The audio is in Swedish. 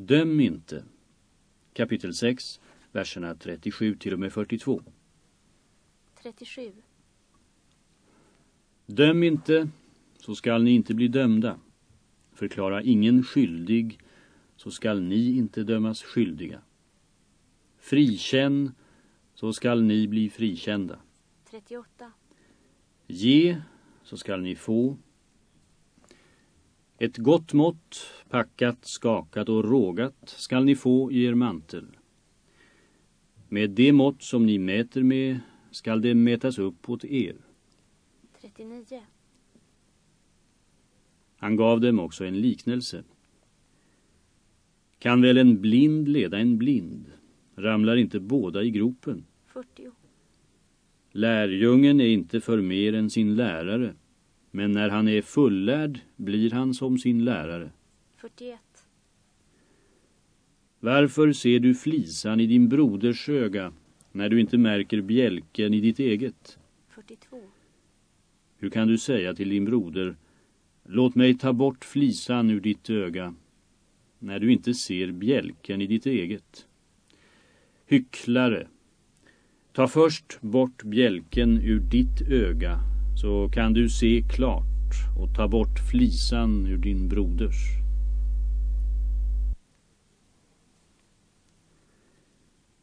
Döm inte. Kapitel 6, verserna 37 till och med 42. 37. Döm inte, så skall ni inte bli dömda. Förklara ingen skyldig, så skall ni inte dömas skyldiga. Frikänn, så skall ni bli frikända. 38. Ge, så skall ni få. Ett gott mått, packat, skakat och rågat, skall ni få i er mantel. Med det mått som ni mäter med skall det mätas upp åt er. 39. Han gav dem också en liknelse. Kan väl en blind leda en blind? Ramlar inte båda i gropen? 40. Lärjungen är inte för mer än sin lärare, men när han är fullärd blir han som sin lärare. 41. Varför ser du flisan i din broders öga när du inte märker bjälken i ditt eget? 42. Hur kan du säga till din broder, låt mig ta bort flisan ur ditt öga, när du inte ser bjälken i ditt eget? Hycklare, ta först bort bjälken ur ditt öga, så kan du se klart och ta bort flisan ur din broders.